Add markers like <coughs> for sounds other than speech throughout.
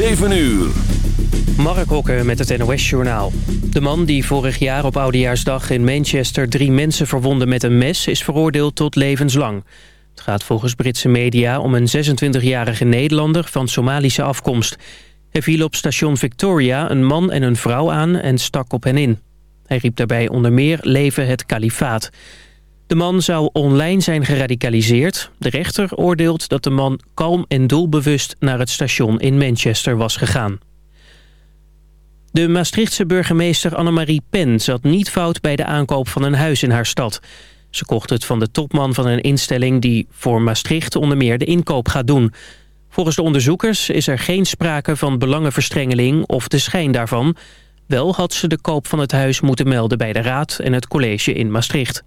7 uur. Mark Hokker met het NOS-journaal. De man die vorig jaar op Oudejaarsdag in Manchester drie mensen verwonde met een mes... is veroordeeld tot levenslang. Het gaat volgens Britse media om een 26-jarige Nederlander van Somalische afkomst. Hij viel op station Victoria een man en een vrouw aan en stak op hen in. Hij riep daarbij onder meer leven het kalifaat. De man zou online zijn geradicaliseerd. De rechter oordeelt dat de man kalm en doelbewust naar het station in Manchester was gegaan. De Maastrichtse burgemeester Annemarie Pen zat niet fout bij de aankoop van een huis in haar stad. Ze kocht het van de topman van een instelling die voor Maastricht onder meer de inkoop gaat doen. Volgens de onderzoekers is er geen sprake van belangenverstrengeling of de schijn daarvan. Wel had ze de koop van het huis moeten melden bij de raad en het college in Maastricht.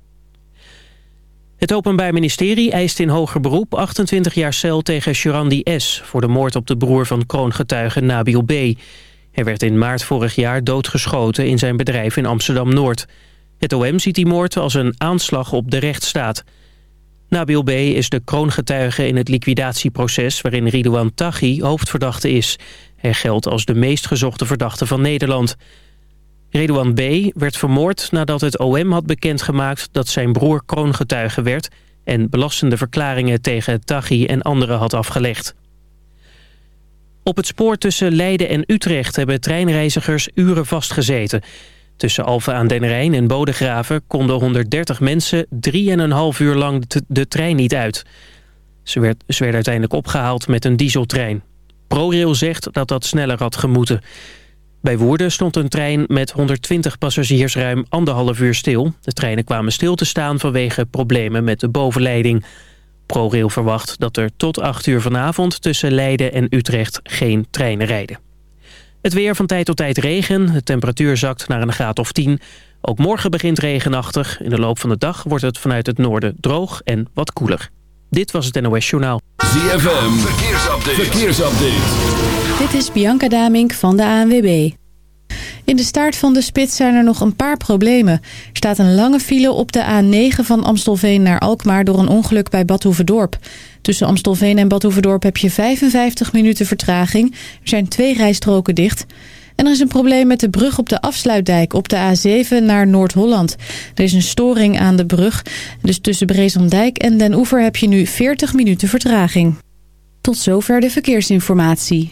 Het Openbaar Ministerie eist in hoger beroep 28 jaar cel tegen Shurandi S... voor de moord op de broer van kroongetuige Nabil B. Hij werd in maart vorig jaar doodgeschoten in zijn bedrijf in Amsterdam-Noord. Het OM ziet die moord als een aanslag op de rechtsstaat. Nabil B. is de kroongetuige in het liquidatieproces... waarin Ridouan Taghi hoofdverdachte is. Hij geldt als de meest gezochte verdachte van Nederland... Redouan B. werd vermoord nadat het OM had bekendgemaakt dat zijn broer kroongetuige werd en belastende verklaringen tegen Taghi en anderen had afgelegd. Op het spoor tussen Leiden en Utrecht hebben treinreizigers uren vastgezeten. Tussen Alphen aan den Rijn en Bodegraven konden 130 mensen 3,5 uur lang de trein niet uit. Ze, werd, ze werden uiteindelijk opgehaald met een dieseltrein. ProRail zegt dat dat sneller had gemoeten. Bij Woerden stond een trein met 120 passagiers ruim anderhalf uur stil. De treinen kwamen stil te staan vanwege problemen met de bovenleiding. ProRail verwacht dat er tot 8 uur vanavond tussen Leiden en Utrecht geen treinen rijden. Het weer van tijd tot tijd regen. De temperatuur zakt naar een graad of 10. Ook morgen begint regenachtig. In de loop van de dag wordt het vanuit het noorden droog en wat koeler. Dit was het NOS Journaal. ZFM, verkeersupdate. verkeersupdate. Dit is Bianca Damink van de ANWB. In de staart van de spits zijn er nog een paar problemen. Er staat een lange file op de A9 van Amstelveen naar Alkmaar... door een ongeluk bij Badhoevedorp. Tussen Amstelveen en Badhoevedorp heb je 55 minuten vertraging. Er zijn twee rijstroken dicht... En er is een probleem met de brug op de afsluitdijk op de A7 naar Noord-Holland. Er is een storing aan de brug. Dus tussen Brezandijk en Den Oever heb je nu 40 minuten vertraging. Tot zover de verkeersinformatie.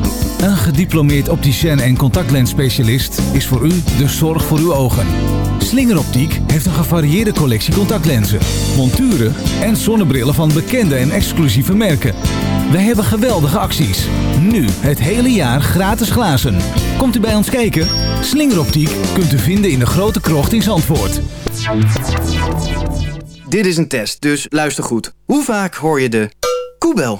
Een gediplomeerd opticien en contactlensspecialist is voor u de zorg voor uw ogen. Slingeroptiek heeft een gevarieerde collectie contactlenzen, monturen en zonnebrillen van bekende en exclusieve merken. Wij hebben geweldige acties. Nu het hele jaar gratis glazen. Komt u bij ons kijken? Slingeroptiek kunt u vinden in de grote krocht in Zandvoort. Dit is een test, dus luister goed. Hoe vaak hoor je de koebel?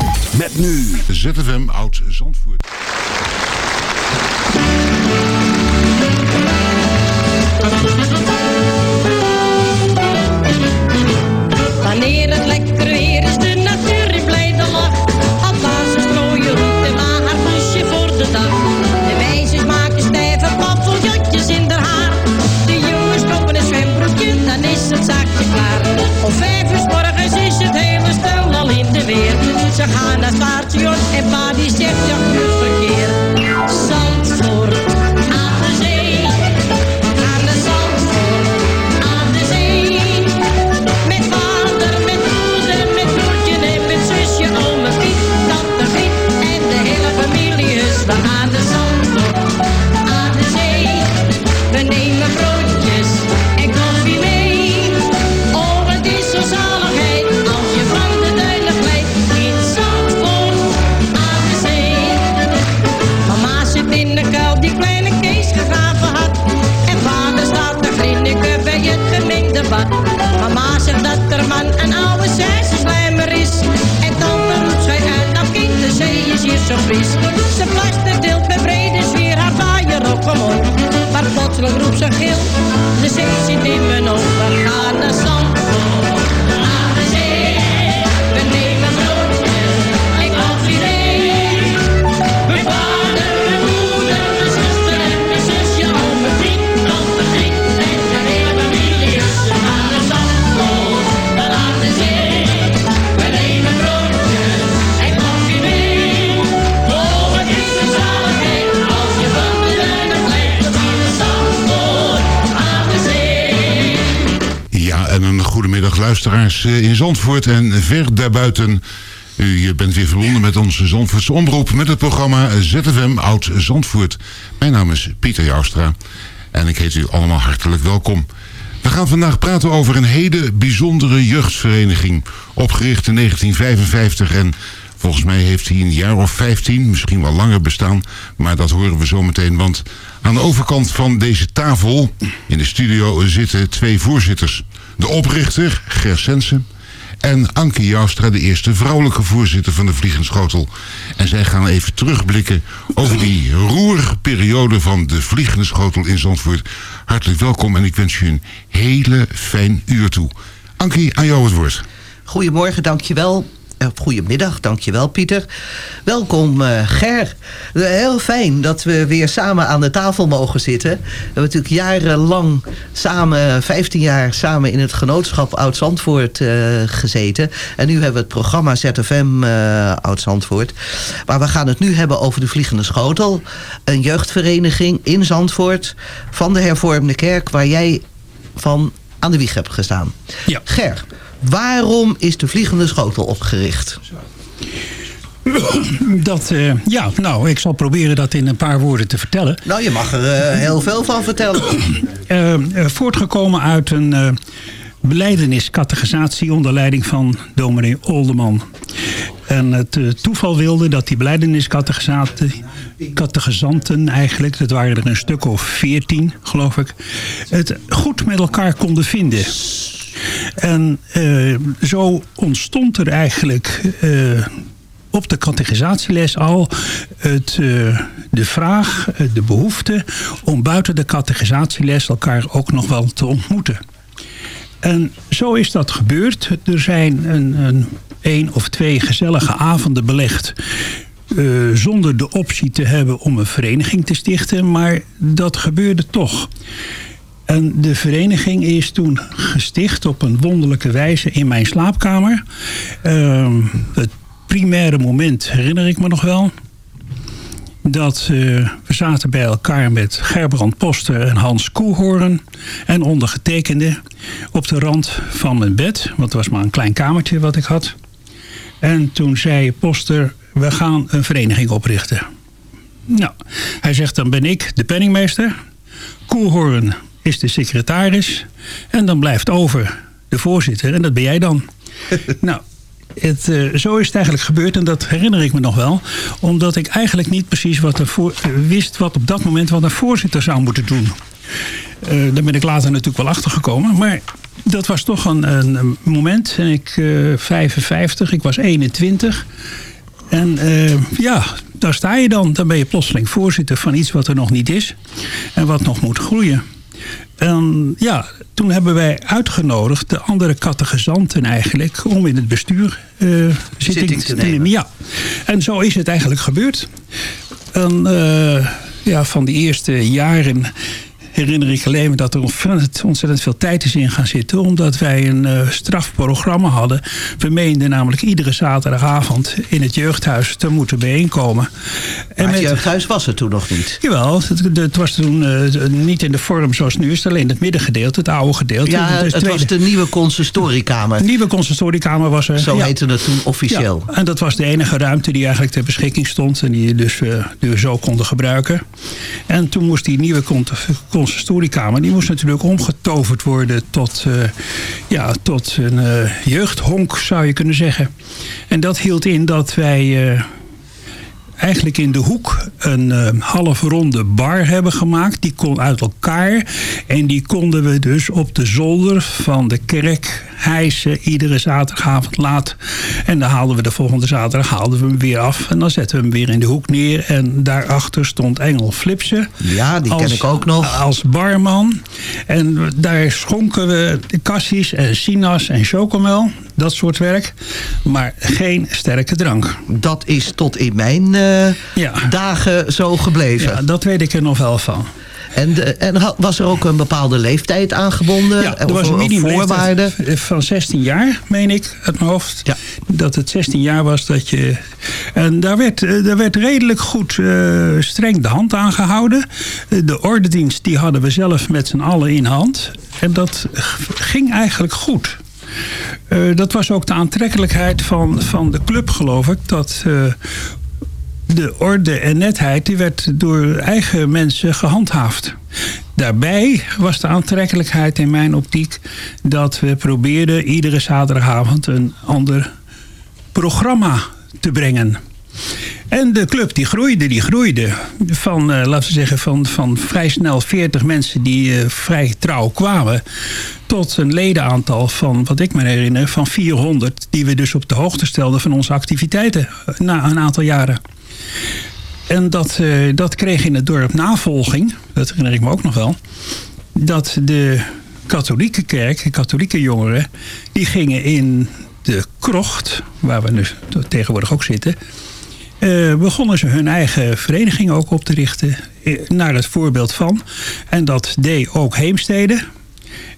Met nu ZFM Oud Zandvoort. Zandvoort en ver daarbuiten. U bent weer verbonden met onze Zandvoortse omroep met het programma ZFM Oud Zandvoort. Mijn naam is Pieter Joustra en ik heet u allemaal hartelijk welkom. We gaan vandaag praten over een hele bijzondere jeugdvereniging. Opgericht in 1955 en volgens mij heeft hij een jaar of 15, misschien wel langer bestaan. Maar dat horen we zo meteen, want aan de overkant van deze tafel in de studio zitten twee voorzitters. De oprichter, Ger Sensen, en Anke Joustra, de eerste vrouwelijke voorzitter van de Vliegenschotel. En zij gaan even terugblikken over die roerige periode van de Vliegende Schotel in Zandvoort. Hartelijk welkom en ik wens je een hele fijn uur toe. Ankie, aan jou het woord. Goedemorgen, dankjewel. Eh, Goedemiddag, dankjewel Pieter. Welkom eh, Ger. Eh, Heel fijn dat we weer samen aan de tafel mogen zitten. We hebben natuurlijk jarenlang samen, 15 jaar samen in het genootschap Oud-Zandvoort gezeten. En nu hebben we het programma ZFM Oud-Zandvoort. Maar we gaan het nu hebben over de Vliegende Schotel. Een jeugdvereniging in Zandvoort van de hervormde kerk waar jij van aan de wieg hebt gestaan. Ger, waarom is de Vliegende Schotel opgericht? Dat, eh, ja, nou, ik zal proberen dat in een paar woorden te vertellen. Nou, je mag er eh, heel veel van vertellen. Eh, voortgekomen uit een beleideniscategorisatie onder leiding van dominee Olderman. En het toeval wilde dat die beleideniscategorisatie categorisanten eigenlijk, dat waren er een stuk of veertien geloof ik, het goed met elkaar konden vinden. En eh, zo ontstond er eigenlijk eh, op de categorisatieles al het, eh, de vraag, de behoefte om buiten de categorisatieles elkaar ook nog wel te ontmoeten. En zo is dat gebeurd. Er zijn een, een of twee gezellige avonden belegd. zonder de optie te hebben om een vereniging te stichten. Maar dat gebeurde toch. En de vereniging is toen gesticht op een wonderlijke wijze in mijn slaapkamer. Ehm, het primaire moment herinner ik me nog wel. Dat eh, we zaten bij elkaar met Gerbrand Poster en Hans Koehoorn. En ondergetekende op de rand van mijn bed. Want het was maar een klein kamertje wat ik had. En toen zei Poster, we gaan een vereniging oprichten. Nou, hij zegt dan ben ik de penningmeester. Koelhoorn is de secretaris. En dan blijft over de voorzitter. En dat ben jij dan. <laughs> nou, het, eh, zo is het eigenlijk gebeurd en dat herinner ik me nog wel. Omdat ik eigenlijk niet precies wat er voor, eh, wist wat op dat moment wat een voorzitter zou moeten doen. Eh, daar ben ik later natuurlijk wel achter gekomen. Maar dat was toch een, een, moment. En ik eh 55, ik was 21. En eh, ja, daar sta je dan. Dan ben je plotseling voorzitter van iets wat er nog niet is. En wat nog moet groeien. En ja, toen hebben wij uitgenodigd de andere catechizanten eigenlijk... om in het bestuur eh, zitting, te nemen. Ja. En zo is het eigenlijk gebeurd. En eh, ja, van die eerste jaren herinner ik alleen dat er ontzettend, veel tijd is in gaan zitten. Omdat wij een eh, strafprogramma hadden. We meenden namelijk iedere zaterdagavond in het jeugdhuis te moeten bijeenkomen. Maar het jeugdhuis was er toen nog niet. Jawel, het, het was toen eh, niet in de vorm zoals het nu is. Alleen het middengedeelte, het oude gedeelte. Ja, Dus het was de nieuwe consistoriekamer. De <laughs> nieuwe consistoriekamer was er. Zo ja. heette het toen officieel. Ja, en dat was de enige ruimte die eigenlijk ter beschikking stond. En die, dus, die we zo konden gebruiken. En toen moest die nieuwe con- consistoriekamer... die moest natuurlijk omgetoverd worden tot, eh, ja, tot een eh, jeugdhonk, zou je kunnen zeggen. En dat hield in dat wij... eh, eigenlijk in de hoek een eh, half ronde bar hebben gemaakt. Die kon uit elkaar. En die konden we dus op de zolder van de kerk hijsen. Iedere zaterdagavond laat. En dan haalden we de volgende zaterdag haalden we hem weer af. En dan zetten we hem weer in de hoek neer. En daarachter stond Engel Flipsen. Ja, die ken ik ook nog. Als barman. En daar schonken we cassis en sinaas en chocomel. Dat soort werk. Maar geen sterke drank. Dat is tot in mijn eh, dagen zo gebleven. Ja, dat weet ik er nog wel van. En, de- en was er ook een bepaalde leeftijd aangebonden? Ja, er Of- was een of minimumleeftijd voorwaarde? van 16 jaar, meen ik, uit mijn hoofd. Dat het 16 jaar was dat je... En daar werd, eh, daar werd redelijk goed eh, streng de hand aan gehouden. Eh, De ordendienst die hadden we zelf met z'n allen in hand. En dat ging eigenlijk goed. Dat was ook de aantrekkelijkheid van, van de club, geloof ik. Dat de orde en netheid die werd door eigen mensen gehandhaafd. Daarbij was de aantrekkelijkheid in mijn optiek dat we probeerden iedere zaterdagavond een ander programma te brengen. En de club die groeide, die groeide. Van, eh, laten we zeggen, van, van vrij snel 40 mensen die eh, vrij trouw kwamen. Tot een ledenaantal van, wat ik me herinner, van 400. Die we dus op de hoogte stelden van onze activiteiten eh, na een aantal jaren. En dat, eh, dat kreeg in het dorp navolging, dat herinner ik me ook nog wel. Dat de katholieke kerk, de katholieke jongeren, die gingen in de krocht, waar we nu tegenwoordig ook zitten. eh, begonnen ze hun eigen vereniging ook op te richten. eh, Naar het voorbeeld van. En dat deed ook Heemstede.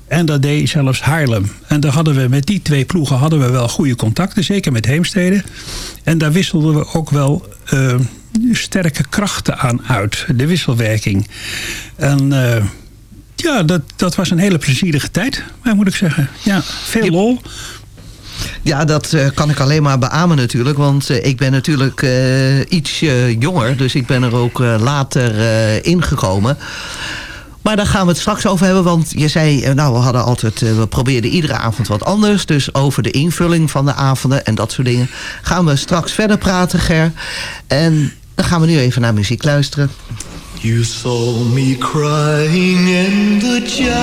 En dat deed zelfs Haarlem. En daar hadden we met die twee ploegen hadden we wel goede contacten. Zeker met Heemstede. En daar wisselden we ook wel eh, sterke krachten aan uit. De wisselwerking. En eh, ja, dat, dat was een hele plezierige tijd. Moet ik zeggen. Ja, veel lol. Ja, dat eh, kan ik alleen maar beamen natuurlijk. Want ik ben natuurlijk iets jonger. Dus ik ben er ook later ingekomen. Maar daar gaan we het straks over hebben. Want je zei, eh, nou we hadden altijd, eh, we probeerden iedere avond wat anders. Dus over de invulling van de avonden en dat soort dingen. Gaan we straks verder praten, Ger. En dan gaan we nu even naar muziek luisteren. You saw me crying in the chapel.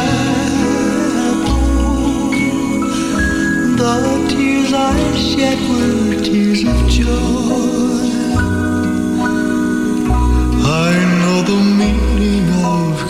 The tears I shed were tears of joy. I know the meaning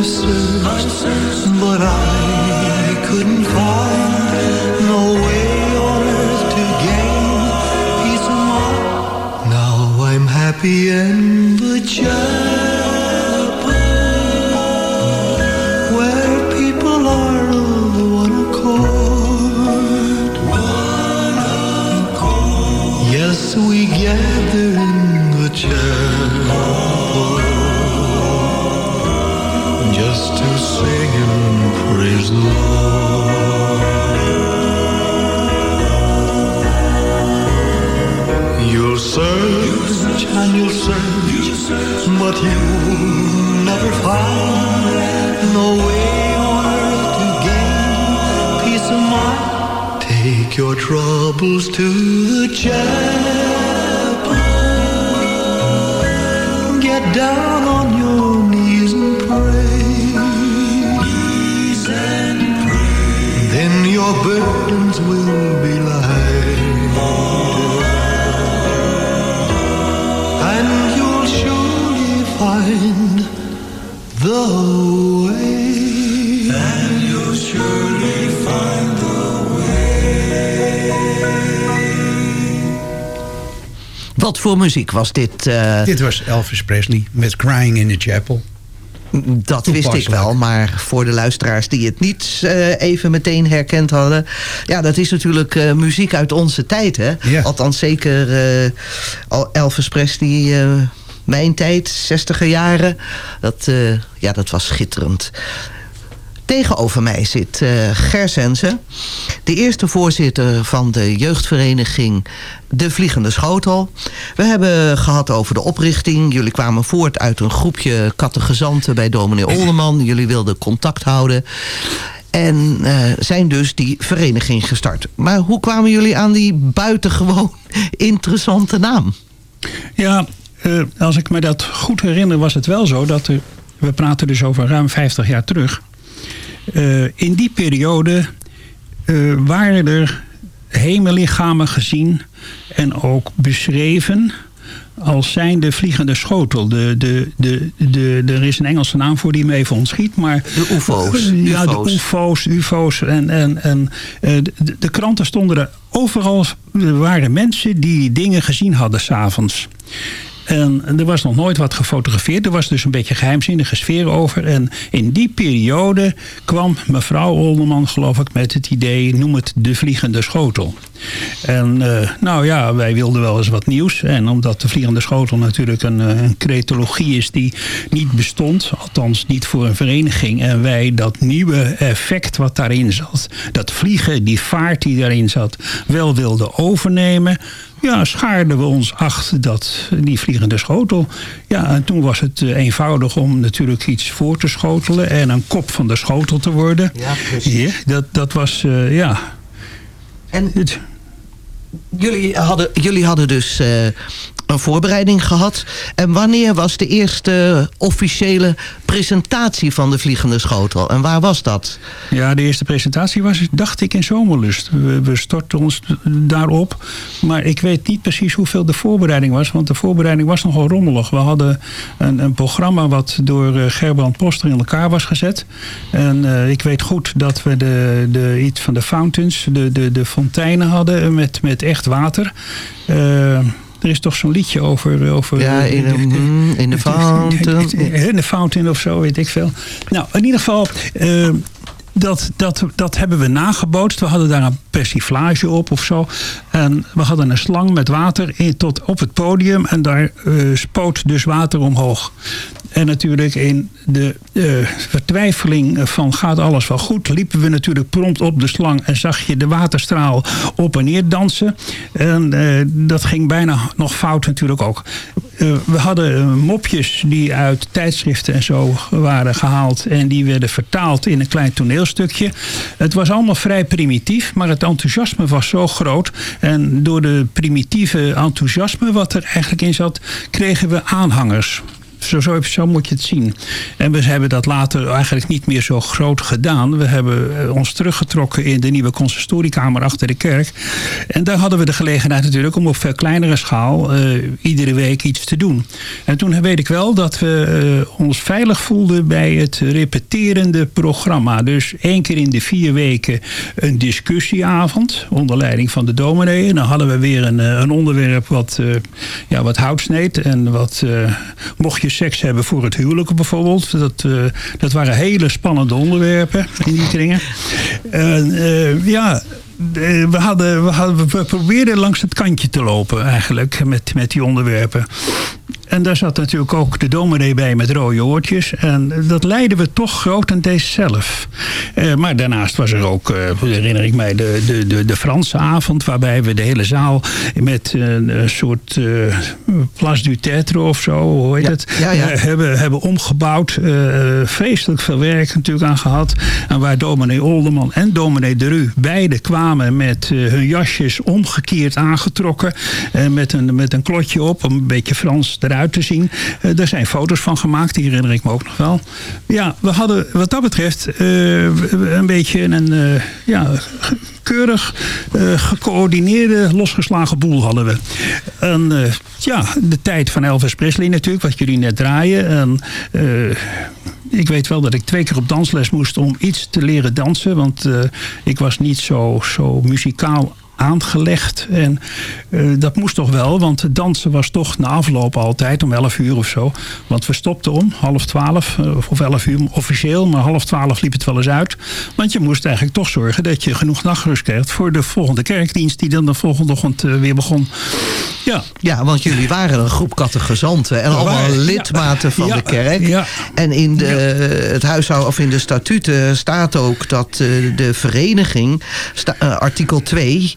I searched, but I couldn't find no way on earth to gain peace of mind. Now I'm happy and the child. But you'll never find no way on earth to gain peace of mind. Take your troubles to the chapel. Get down on voor muziek was dit? eh? Dit was Elvis Presley met Crying in the Chapel. Dat wist ik wel, maar voor de luisteraars die het niet eh, even meteen herkend hadden. Ja, dat is natuurlijk eh, muziek uit onze tijd, hè? Althans zeker Elvis Presley, mijn tijd, 60er jaren. Dat, ja, dat was schitterend. Tegenover mij zit eh Ger Sensen, de eerste voorzitter van de jeugdvereniging De Vliegende Schotel. We hebben gehad over de oprichting. Jullie kwamen voort uit een groepje kattegezanten bij dominee Olderman. Jullie wilden contact houden. En eh, zijn dus die vereniging gestart. Maar hoe kwamen jullie aan die buitengewoon <laughs> interessante naam? Ja, eh, als ik me dat goed herinner was het wel zo dat we praten dus over ruim 50 jaar terug. Eh, in die periode eh, waren er hemellichamen gezien en ook beschreven als zijnde vliegende schotel. De, de, de, de, er is een Engelse naam voor die me even ontschiet. Maar, de UFO's. Ja, de UFO's. UFO's. En, en, en eh, de, de kranten stonden er overal. Er waren mensen die dingen gezien hadden s'avonds. En er was nog nooit wat gefotografeerd. Er was dus een beetje geheimzinnige sfeer over. En in die periode kwam mevrouw Olderman, geloof ik, met het idee... noem het de vliegende schotel. En eh, nou ja, wij wilden wel eens wat nieuws. En omdat de vliegende schotel natuurlijk een, eh, een cretologie is die niet bestond... althans niet voor een vereniging... en wij dat nieuwe effect wat daarin zat... dat vliegen, die vaart die daarin zat... wel wilden overnemen ja, schaarden we ons achter dat, die vliegende schotel. Ja, en toen was het eh, eenvoudig om natuurlijk iets voor te schotelen... en een kop van de schotel te worden. Ja, precies. Ja, dat, dat was, eh, ja... En jullie hadden, jullie hadden dus eh, een voorbereiding gehad. En wanneer was de eerste officiële presentatie van de Vliegende Schotel? En waar was dat? Ja, de eerste presentatie was, dacht ik, in Zomerlust. We, stortten ons daarop. Maar ik weet niet precies hoeveel de voorbereiding was. Want de voorbereiding was nogal rommelig. We hadden een, een programma wat door eh, Gerbrand Poster in elkaar was gezet. En eh, ik weet goed dat we de, de, iets van de fountains, de, de, de fonteinen hadden met, met echt water. Eh, er is toch zo'n liedje over... over Ja, in de, mm, in de fountain. in de fountain of zo, weet ik veel. Nou, in ieder geval... eh, dat, dat, dat hebben we nagebootst. We hadden daar een persiflage op of zo. En we hadden een slang met water in, tot op het podium. En daar eh, spoot dus water omhoog. En natuurlijk in de eh, vertwijfeling van gaat alles wel goed... liepen we natuurlijk prompt op de slang... en zag je de waterstraal op en neer dansen. En eh, dat ging bijna nog fout natuurlijk ook. Eh, we hadden mopjes die uit tijdschriften en zo waren gehaald... en die werden vertaald in een klein toneelstukje. Het was allemaal vrij primitief, maar het enthousiasme was zo groot. En door de primitieve enthousiasme wat er eigenlijk in zat... kregen we aanhangers. Zo, zo, moet je het zien. En we hebben dat later eigenlijk niet meer zo groot gedaan. We hebben eh, ons teruggetrokken in de nieuwe consistoriekamer achter de kerk. En daar hadden we de gelegenheid natuurlijk om op veel kleinere schaal eh, iedere week iets te doen. En toen weet ik wel dat we eh, ons veilig voelden bij het repeterende programma. Dus één keer in de vier weken een discussieavond onder leiding van de dominee. En dan hadden we weer een, een onderwerp wat, eh, ja, wat hout sneed en wat mocht je seks hebben voor het huwelijk bijvoorbeeld. Dat, eh, dat waren hele spannende onderwerpen in die kringen. <laughs> En, eh, ja, eh, we, hadden, we, hadden, we probeerden langs het kantje te lopen eigenlijk met, met die onderwerpen. En daar zat natuurlijk ook de dominee bij met rode oortjes. En dat leidden we toch grotendeels zelf. Eh, maar daarnaast was er ook, eh, herinner ik mij, de, de, de, de Franse avond... waarbij we de hele zaal met een, soort eh Place du Tetre of zo, hoe heet het? ja, ja. eh, hebben, hebben omgebouwd. Vreselijk veel werk natuurlijk aan gehad. En waar dominee Olderman en dominee De Ru beide kwamen met hun jasjes omgekeerd aangetrokken. eh, met, een, met een klotje op om een beetje Frans eruit te zien. Eh, daar zijn foto's van gemaakt, die herinner ik me ook nog wel. Ja, we hadden wat dat betreft eh, een beetje een eh, ja, keurig gecoördineerde, losgeslagen boel hadden we. En ja, de tijd van Elvis Presley natuurlijk, wat jullie net draaien. En, ik weet wel dat ik twee keer op dansles moest om iets te leren dansen. Want ik was niet zo, zo muzikaal aangelegd. En eh, dat moest toch wel, want dansen was toch na afloop altijd om 11 uur of zo. Want we stopten om half 12 eh, of 11 uur officieel, maar half 12 liep het wel eens uit. Want je moest eigenlijk toch zorgen dat je genoeg nachtrust kreeg voor de volgende kerkdienst die dan de volgende ochtend eh, weer begon. Ja. Ja, want jullie waren een groep catechizanten en allemaal lidmaten van Ja, de kerk. ja. En in de, het huishouden of in de statuten staat ook dat de vereniging, sta- artikel 2,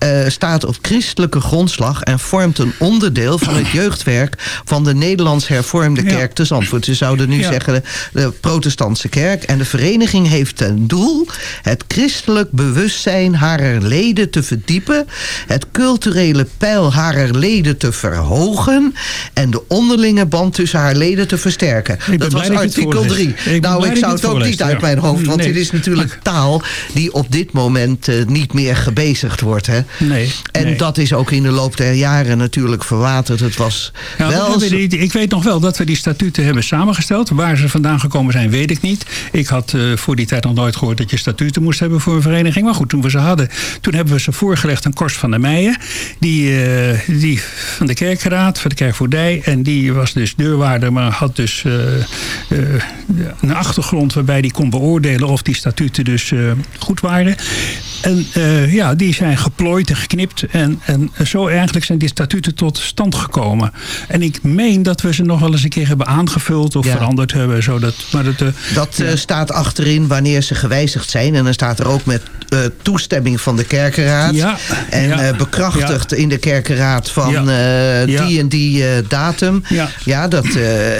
eh, staat op christelijke grondslag en vormt een onderdeel van het jeugdwerk van de Nederlands hervormde kerk te Zandvoort. Ze zouden nu Ja. zeggen de, de protestantse kerk. En de vereniging heeft ten doel het christelijk bewustzijn harer leden te verdiepen, het culturele peil harer leden te verhogen en de onderlinge band tussen haar leden te versterken. Dat was artikel 3. voorleest. Ik ben Nou, ik zou het ook niet uit ja. mijn hoofd, want Nee. dit is natuurlijk taal die op dit moment eh, niet meer gebezigd wordt. Hè? Nee, En nee. dat is ook in de loop der jaren natuurlijk verwaterd. Het was Ja, we wel... die- ik weet nog wel dat we die statuten hebben samengesteld. Waar ze vandaan gekomen zijn, weet ik niet. Ik had eh, voor die tijd nog nooit gehoord dat je statuten moest hebben voor een vereniging. Maar goed, toen we ze hadden, toen hebben we ze voorgelegd aan Korst van der Meijen. Die, eh, die van de kerkraad, van de kerkvoerdij. En die was dus deurwaarder, maar had dus eh, een achtergrond waarbij die kon beoordelen of die statuten dus goed waren. En eh, ja, die zijn geplooid en geknipt. En, en zo eigenlijk zijn die statuten tot stand gekomen. En ik meen dat we ze nog wel eens een keer hebben aangevuld of Ja. veranderd hebben. Zodat, maar dat, eh, Dat eh, staat achterin wanneer ze gewijzigd zijn. En dan staat er ook met toestemming van de kerkenraad. Ja, En bekrachtigd in de kerkenraad van die en die datum. Ja. dat,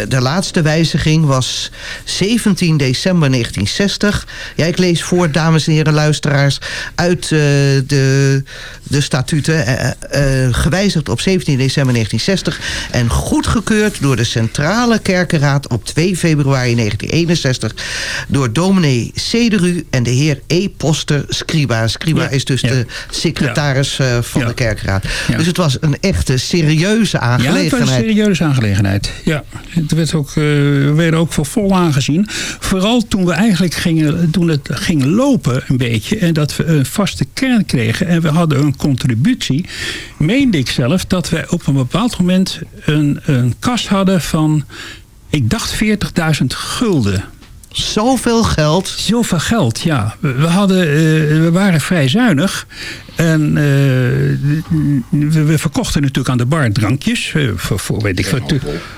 de laatste wijziging was 17 december 1960. Ja, ik lees voor, dames en heren luisteraars, uit eh, de, de statuten. eh, eh, gewijzigd op 17 december 1960. En goedgekeurd door de Centrale Kerkenraad op 2 februari 1961. Door dominee Cederu en de heer E. Poster Scriba. Scriba Ja. is dus Ja. de secretaris eh, van de kerkenraad. Dus het was een echte serieuze Ja, het was aangelegenheid. een serieuze aangelegenheid. Ja, het werd ook, eh, we werden ook voor vol aangezien. Vooral toen we eigenlijk gingen, toen het ging lopen een beetje... en dat we een vaste kern kregen en we hadden een contributie... meende ik zelf dat we op een bepaald moment een, een kas hadden van... ik dacht 40.000 gulden. Zoveel geld? Zoveel geld, ja. We, hadden, eh, we waren vrij zuinig. En eh, we, we verkochten natuurlijk aan de bar drankjes. eh, voor, voor, weet ik, voor,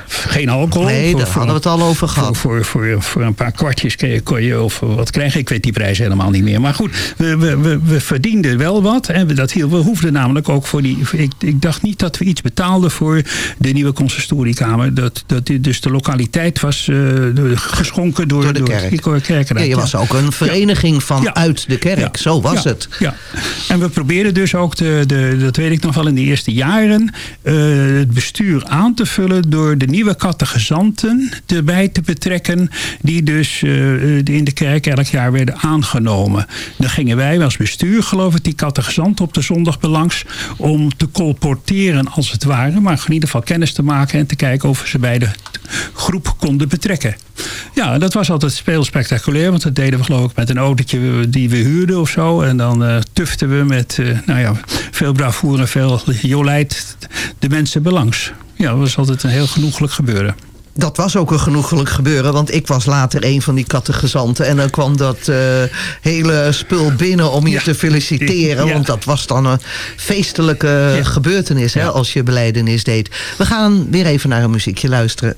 geen alcohol. Nee, Voor- daar voor- hadden we het al over gehad. Voor, voor, voor, voor een paar kwartjes kon je, kon je of wat krijgen. Ik weet die prijs helemaal niet meer. Maar goed, we, we, we, we verdienden wel wat. En we, dat hield, we hoefden namelijk ook voor die... Ik, ik dacht niet dat we iets betaalden voor de nieuwe consistoriekamer. Dat, dat dus de lokaliteit was geschonken door, Door de kerk. kerkraad. Ja, je was ook een vereniging van Ja. uit de kerk. Zo was Ja, het. Ja. En we probeerden dus ook, de, de, dat weet ik nog wel in de eerste jaren... eh, het bestuur aan te vullen door de nieuwe catechizanten erbij te betrekken... die dus eh, in de kerk elk jaar werden aangenomen. Dan gingen wij als bestuur, geloof ik, die catechizanten op de zondag belangs... om te colporteren als het ware, maar in ieder geval kennis te maken... en te kijken of we ze bij de groep konden betrekken. Ja, dat was altijd heel spectaculair. Want dat deden we geloof ik met een autootje die we huurden of zo. En dan eh tuften we met eh, nou ja, veel bravoure en veel jolijt de mensen belangs. Ja, dat was altijd een heel genoeglijk gebeuren. dat was ook een genoegelijk gebeuren, want ik was later een van die kattengezanten. En dan kwam dat eh, hele spul binnen om je te feliciteren. Ja. Want dat was dan een feestelijke gebeurtenis hè, als je beleidenis deed. We gaan weer even naar een muziekje luisteren.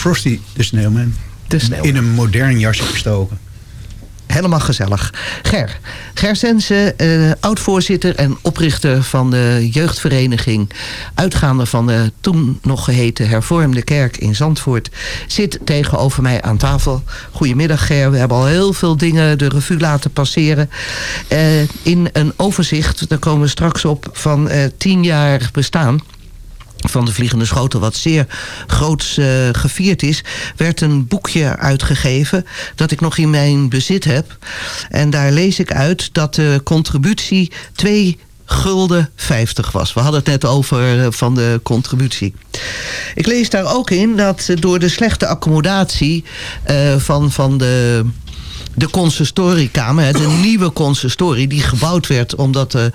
Frosty de Snowman. In een modern jasje gestoken. Helemaal gezellig. Ger. Ger Sense, eh, oud-voorzitter en oprichter van de jeugdvereniging... uitgaande van de toen nog geheten hervormde kerk in Zandvoort... zit tegenover mij aan tafel. Goedemiddag Ger, we hebben al heel veel dingen de revue laten passeren. Eh, in een overzicht, daar komen we straks op, van eh, tien jaar bestaan van de Vliegende Schotel, wat zeer groots eh, gevierd is... werd een boekje uitgegeven dat ik nog in mijn bezit heb. En daar lees ik uit dat de contributie 2 gulden 50 was. We hadden het net over eh, van de contributie. Ik lees daar ook in dat eh, door de slechte accommodatie van, van de de consistoriekamer, de <clears throat> nieuwe consistorie die gebouwd werd omdat de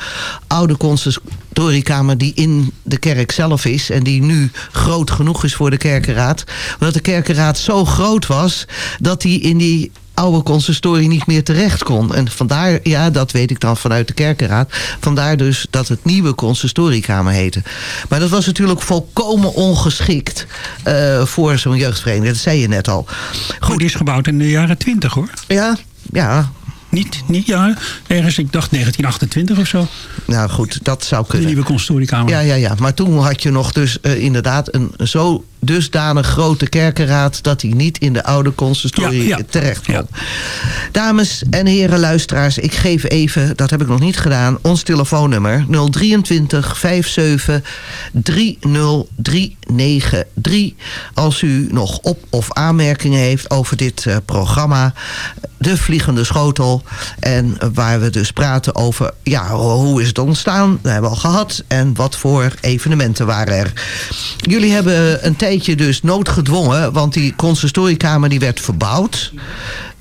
oude consistoriekamer die in de kerk zelf is en die nu groot genoeg is voor de kerkenraad, omdat de kerkenraad zo groot was dat die in die oude consistorie niet meer terecht kon. En vandaar, ja, dat weet ik dan vanuit de kerkenraad... vandaar dus dat het nieuwe consistoriekamer heette. Maar dat was natuurlijk volkomen ongeschikt eh, voor zo'n jeugdvereniging. Dat zei je net al. Goed, die is gebouwd in de jaren 20 hoor. Ja, ja. Niet, niet ja, ergens, ik dacht 1928 of zo. Nou goed, dat zou kunnen. De nieuwe consistoriekamer. Ja, ja, ja. Maar toen had je nog dus eh, inderdaad een zo dusdanig grote kerkenraad... dat hij niet in de oude consistorie Ja, ja. terecht kon. Dames en heren luisteraars, ik geef even, dat heb ik nog niet gedaan... ons telefoonnummer 023 57 30393. Als u nog op- of aanmerkingen heeft over dit eh, programma... De Vliegende Schotel. En waar we dus praten over, ja, hoe is het ontstaan? Dat hebben we al gehad. En wat voor evenementen waren er? Jullie hebben een tijdje dus noodgedwongen... want die consistoriekamer die werd verbouwd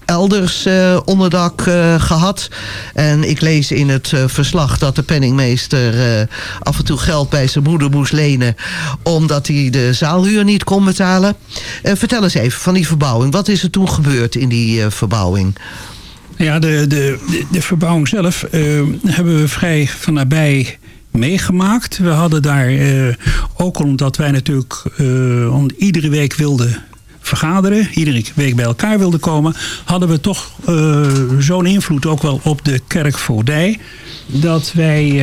elders eh, onderdak eh, gehad. En ik lees in het eh, verslag dat de penningmeester af en toe geld bij zijn moeder moest lenen... omdat hij de zaalhuur niet kon betalen. Vertel eens even van die verbouwing. Wat is er toen gebeurd in die verbouwing? Ja, de, de, de, de verbouwing zelf hebben we vrij van nabij meegemaakt. We hadden daar, eh, ook omdat wij natuurlijk eh, om, iedere week wilden vergaderen, iedere week bij elkaar wilden komen, hadden we toch eh, zo'n invloed ook wel op de kerkvoogdij, dat wij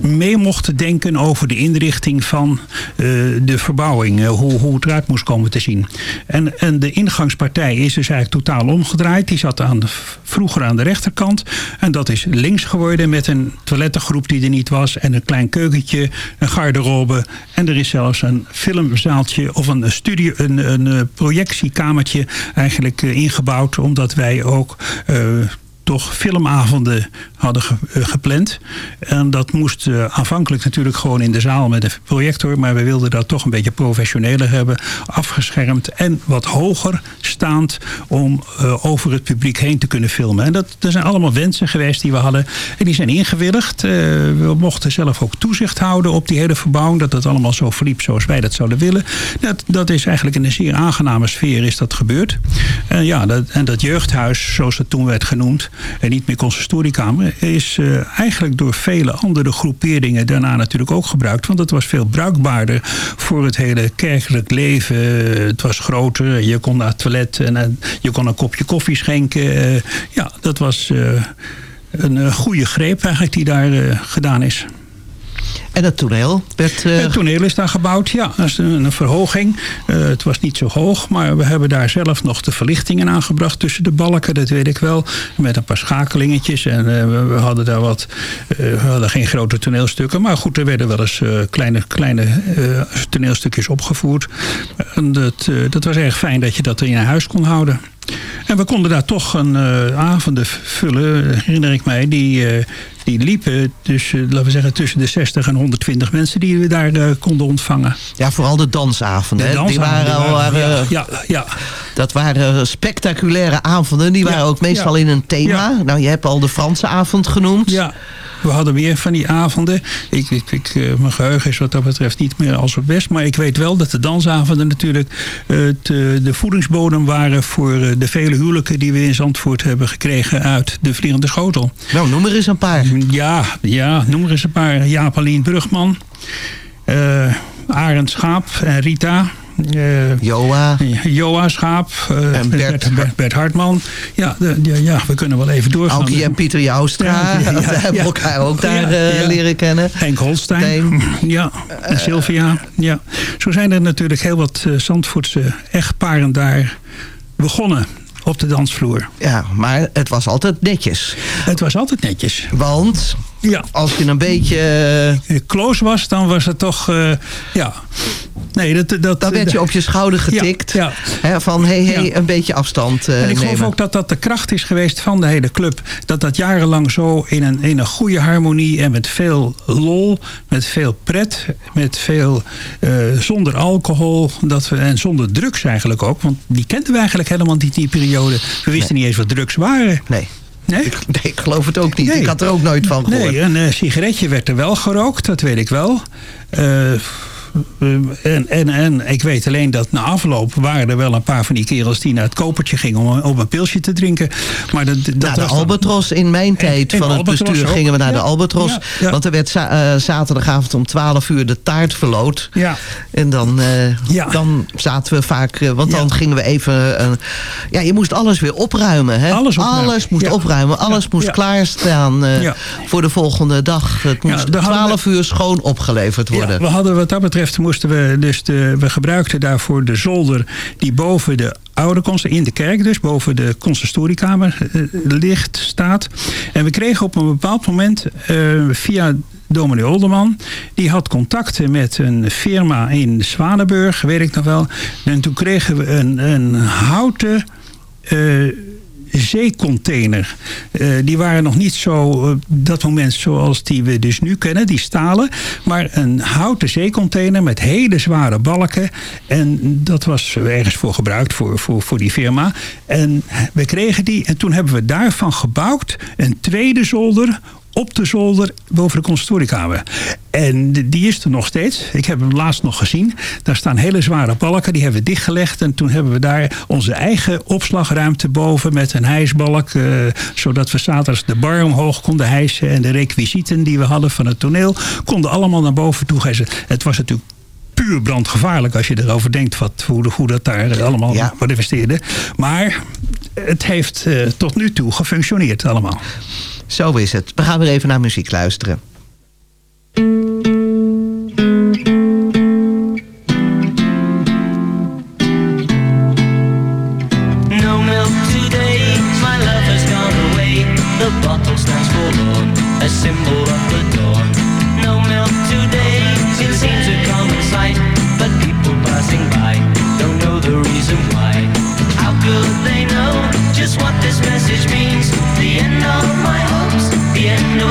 mee mochten denken over de inrichting van eh, de verbouwing. eh, hoe, hoe het eruit moest komen te zien. En, en de ingangspartij is dus eigenlijk totaal omgedraaid. Die zat aan vroeger aan de rechterkant. En dat is links geworden met een toilettengroep die er niet was. En een klein keukentje, een garderobe. En er is zelfs een filmzaaltje of een, studio, een, een eh, projectiekamertje eigenlijk ingebouwd. Omdat wij ook... toch filmavonden hadden eh, gepland. En dat moest eh, aanvankelijk natuurlijk gewoon in de zaal met een projector. Maar we wilden dat toch een beetje professioneler hebben. Afgeschermd en wat hoger staand om eh, over het publiek heen te kunnen filmen. En dat, dat zijn allemaal wensen geweest die we hadden. En die zijn ingewilligd. We mochten zelf ook toezicht houden op die hele verbouwing. Dat het allemaal zo verliep zoals wij dat zouden willen. Dat, dat is eigenlijk in een zeer aangename sfeer is dat gebeurd. En ja, dat, en dat jeugdhuis, zoals het toen werd genoemd, en niet meer consistoriekamer, is eh, eigenlijk door vele andere groeperingen daarna natuurlijk ook gebruikt. Want het was veel bruikbaarder voor het hele kerkelijk leven. Het was groter, je kon naar het toilet en eh, je kon een kopje koffie schenken. Eh, ja, dat was een goede greep eigenlijk die daar gedaan is. En het toneel werd... eh, Het toneel is daar gebouwd, ja. Dat is een, verhoging. Eh, het was niet zo hoog, maar we hebben daar zelf nog de verlichtingen aangebracht tussen de balken, dat weet ik wel. Met een paar schakelingetjes. En eh, we, hadden daar wat. we hadden geen grote toneelstukken. Maar goed, er werden wel eens kleine, kleine toneelstukjes opgevoerd. En dat, dat was erg fijn dat je dat in huis kon houden. En we konden daar toch een eh, avonden vullen, herinner ik mij, die, eh, die liepen tussen, laten we zeggen, tussen de 60 en 120 mensen die we daar eh, konden ontvangen. Ja, vooral de dansavonden. De die waren al... waren- ja, ja, Dat waren spectaculaire avonden. Die waren ook meestal ja. in een thema. Nou, je hebt al de Franse avond genoemd. Ja, we hadden meer van die avonden. Ik, ik, ik, eh, mijn geheugen is wat dat betreft niet meer als het best. Maar ik weet wel dat de dansavonden natuurlijk eh, te- de voedingsbodem waren... voor eh, de vele huwelijken die we in Zandvoort hebben gekregen uit de Vliegende Schotel. Nou, noem er eens een paar. Ja, ja noem er eens een paar. Jaapalien Brugman, eh Arend Schaap en Rita... eh, Joa. Joa Schaap. eh, En Bert- Bert, Bert Hartman. Ja, de- de- ja, we kunnen wel even doorgaan. Aukie en Pieter Joustra. Ja, ja, ja, <laughs> we hebben elkaar ook daar eh, leren kennen. Henk Holstein. <laughs> Ja, en Sylvia. Ja. Zo zijn er natuurlijk heel wat Zandvoortse echtparen daar begonnen op de dansvloer. Ja, maar het was altijd netjes. Het was altijd netjes. Want Ja. Als je een beetje... eh, Close was, dan was het toch... eh, ja. Nee, dat, dat, Dan werd je op je schouder getikt. Ja, Hè, van, hey, hey, Ja. een beetje afstand eh En ik geloof nemen. ook dat dat de kracht is geweest van de hele club. Dat dat jarenlang zo in een, in een goede harmonie en met veel lol, met veel pret, met veel zonder alcohol dat we, en zonder drugs eigenlijk ook. Want die kenden we eigenlijk helemaal niet die periode. We wisten niet eens wat drugs waren. Nee. Nee? Ik, nee, ik geloof het ook niet. Ik had er ook nooit van gehoord. Nee, een eh, sigaretje werd er wel gerookt, dat weet ik wel. Eh, en, en, en ik weet alleen dat na afloop waren er wel een paar van die kerels die naar het kopertje gingen om, om een pilsje te drinken. Maar dat, dat Naar de was dan- Albatros in mijn tijd en van het Albatros bestuur ook. gingen we naar de Albatros. ja, ja. Want er werd za- eh, zaterdagavond om 12 uur de taart verloot. Ja. En dan, eh, dan zaten we vaak... eh, want dan gingen we even... eh, ja, je moest alles weer opruimen. Hè? Alles opruimen. moest opruimen. Alles moest klaarstaan eh, voor de volgende dag. Het moest daar hadden 12 uur schoon opgeleverd worden. Ja, we hadden wat dat betreft moesten we dus we gebruikten daarvoor de zolder die boven de oude const in de kerk dus boven de consistoriekamer eh, ligt staat. En we kregen op een bepaald moment eh, via dominee Olderman die had contacten met een firma in Zwanenburg weet ik nog wel. En toen kregen we een, een houten eh, zeecontainer. Eh, die waren nog niet zo op dat moment zoals die we dus nu kennen, die stalen. Maar een houten zeecontainer met hele zware balken. En dat was ergens voor gebruikt voor, voor, voor die firma. En we kregen die en toen hebben we daarvan gebouwd een tweede zolder op de zolder boven de consultoriekamer. En die is er nog steeds. Ik heb hem laatst nog gezien. Daar staan hele zware balken. Die hebben we dichtgelegd. En toen hebben we daar onze eigen opslagruimte boven met een hijsbalk. eh, zodat we zaterdags de bar omhoog konden hijsen. En de requisieten die we hadden van het toneel konden allemaal naar boven toe hijsen. Het was natuurlijk puur brandgevaarlijk als je erover denkt wat, hoe, hoe dat daar allemaal manifesteerde. Maar het heeft eh, tot nu toe gefunctioneerd allemaal. Zo is het. We gaan weer even naar muziek luisteren.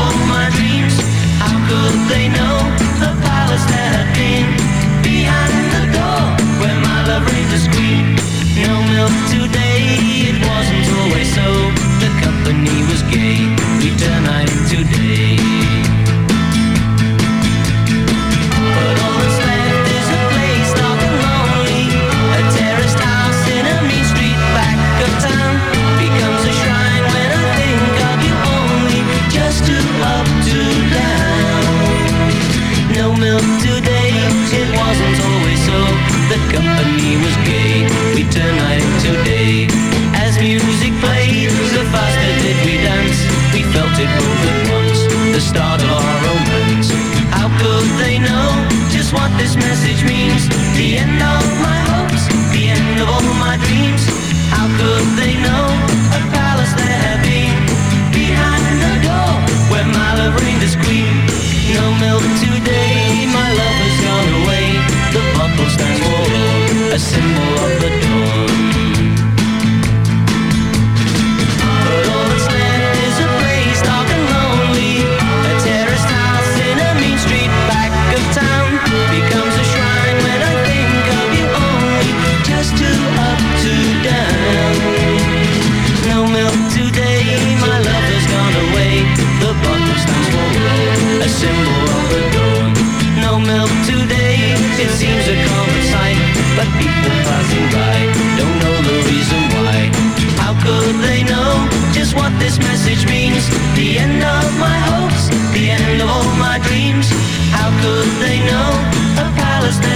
All my dreams. How could they know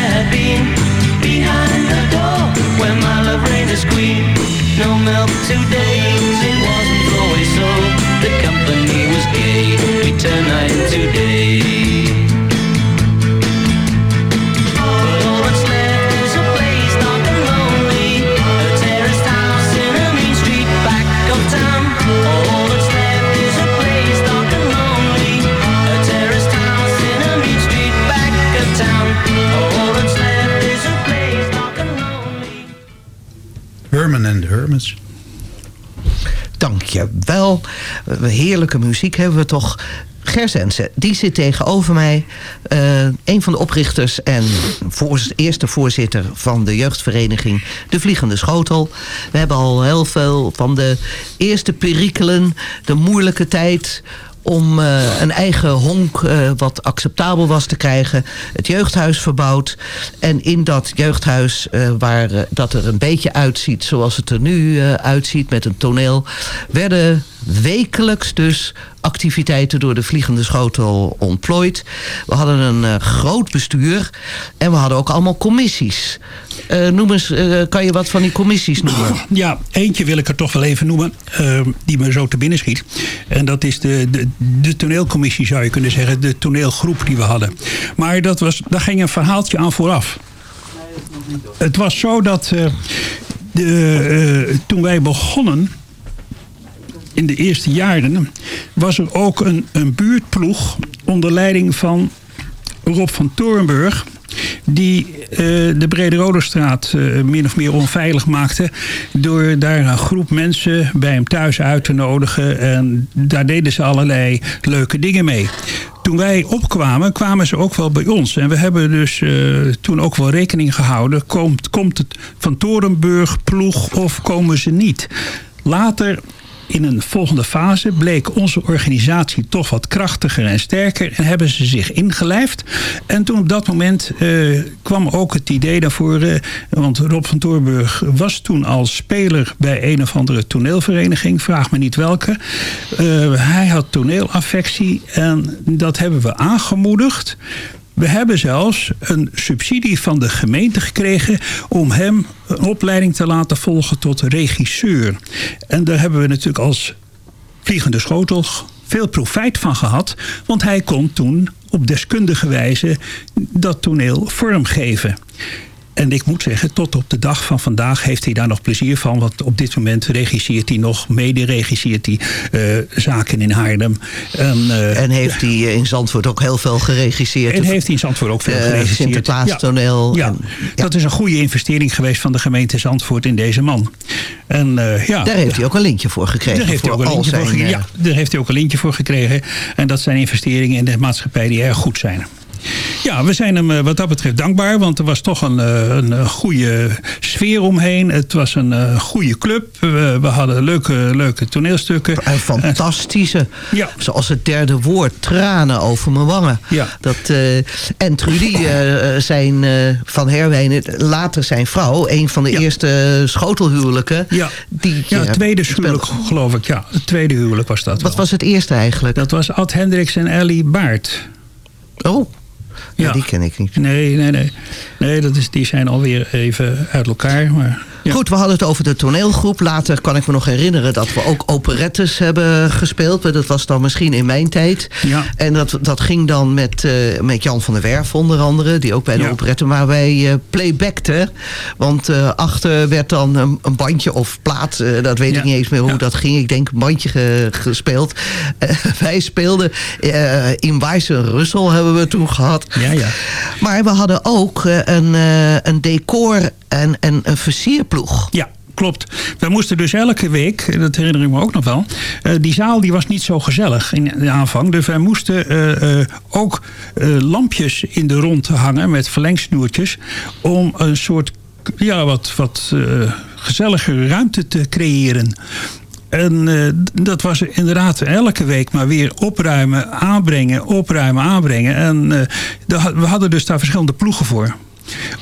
had been Heerlijke muziek hebben we toch. Gersense, die zit tegenover mij. Eh, een van de oprichters en voor, eerste voorzitter van de jeugdvereniging De Vliegende Schotel. We hebben al heel veel van de eerste perikelen, de moeilijke tijd om eh, een eigen honk eh, wat acceptabel was te krijgen. Het jeugdhuis verbouwd. En in dat jeugdhuis, eh, waar dat er een beetje uitziet zoals het er nu uitziet met een toneel... werden wekelijks dus activiteiten door de Vliegende Schotel ontplooid. We hadden een groot bestuur en we hadden ook allemaal commissies. Eh, noem eens, eh, kan je wat van die commissies noemen? <clears throat> Ja, eentje wil ik er toch wel even noemen, eh, die me zo te binnen schiet. En dat is de, de, de toneelcommissie, zou je kunnen zeggen. De toneelgroep die we hadden. Maar dat was, daar ging een verhaaltje aan vooraf. Het was zo dat de, toen wij begonnen, in de eerste jaren, was er ook een, een buurtploeg onder leiding van Rob van Torenburg die eh, de Brede Roderstraat eh, min of meer onveilig maakte... door daar een groep mensen bij hem thuis uit te nodigen. En daar deden ze allerlei leuke dingen mee. Toen wij opkwamen, kwamen ze ook wel bij ons. En we hebben dus eh, toen ook wel rekening gehouden... komt, komt het van Torenburg ploeg of komen ze niet? Later in een volgende fase bleek onze organisatie toch wat krachtiger en sterker en hebben ze zich ingelijfd. En toen op dat moment eh, kwam ook het idee daarvoor, eh, want Rob van Toorburg was toen als speler bij een of andere toneelvereniging, vraag me niet welke. Eh, hij had toneelaffectie en dat hebben we aangemoedigd. We hebben zelfs een subsidie van de gemeente gekregen om hem een opleiding te laten volgen tot regisseur. En daar hebben we natuurlijk als vliegende schotel veel profijt van gehad. Want hij kon toen op deskundige wijze dat toneel vormgeven. En ik moet zeggen, tot op de dag van vandaag heeft hij daar nog plezier van. Want op dit moment regisseert hij nog, mede-regisseert hij eh, zaken in Haarlem. En, eh, En heeft hij eh, in Zandvoort ook heel veel geregisseerd? En heeft hij in Zandvoort ook veel geregisseerd. Sinterklaastoneel. Ja, En- ja. dat is een goede investering geweest van de gemeente Zandvoort in deze man. En, ja, Daar heeft hij ook een lintje voor gekregen. Daar heeft, hij ook een lintje voor gekregen. ja, daar heeft hij ook een lintje voor gekregen. En dat zijn investeringen in de maatschappij die erg goed zijn. Ja, we zijn hem eh, wat dat betreft dankbaar. Want er was toch een, eh, een eh, goede sfeer omheen. Het was een goede club. We, we hadden leuke, leuke toneelstukken. Een fantastische. Ja. Zoals het derde woord, tranen over mijn wangen. Ja. Dat, en Trudy, zijn, van Herwijnen, later zijn vrouw, een van de eerste schotelhuwelijken. Ja, die, ja het tweede speelde- huwelijk geloof ik. Ja, het tweede huwelijk was dat Wat was het eerste eigenlijk? Dat was Ad Hendricks en Ellie Baart. Oh, ja, die ken ik niet. Nee, nee, nee. Nee, dat is, die zijn alweer even uit elkaar. Maar, ja. Goed, we hadden het over de toneelgroep. Later kan ik me nog herinneren dat we ook operettes hebben gespeeld. Dat was dan misschien in mijn tijd. Ja. En dat, dat ging dan met, eh, met Jan van der Werf onder andere. Die ook bij de Ja. operetten. Maar wij eh playbackten. Want eh, achter werd dan een, een bandje of plaat. dat weet ik niet eens meer hoe dat ging. Ik denk een bandje ge- gespeeld. <laughs> Wij speelden in Wijze Russel hebben we toen gehad. Ja, ja. Maar we hadden ook een, een decor en, en een versierploeg. Ja, klopt. We moesten dus elke week, dat herinner ik me ook nog wel... eh, die zaal die was niet zo gezellig in de aanvang. Dus wij moesten eh, eh, ook lampjes in de rond hangen met verlengsnoertjes... om een soort ja, wat, wat eh, gezellige ruimte te creëren. En dat was inderdaad elke week maar weer opruimen, aanbrengen, opruimen, aanbrengen. En we hadden dus daar verschillende ploegen voor.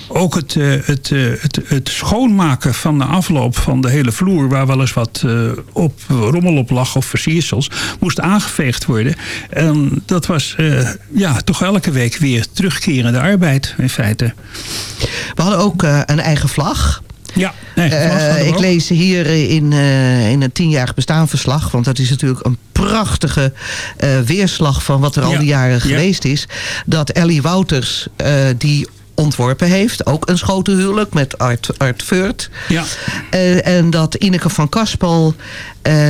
Ook het, eh, het, eh, het, het schoonmaken van de afloop van de hele vloer... waar wel eens wat eh, op, rommel op lag of versiersels... moest aangeveegd worden. En dat was ja, toch elke week weer terugkerende arbeid in feite. We hadden ook een eigen vlag. Ja, we ik lees hier in, in het tienjarig bestaanverslag... want dat is natuurlijk een prachtige weerslag van wat er al die jaren ja. geweest is... dat Ellie Wouters die ontworpen heeft. Ook een schotenhuwelijk met Art, Art Veurt. Ja. Eh, en dat Ineke van Kaspel... eh,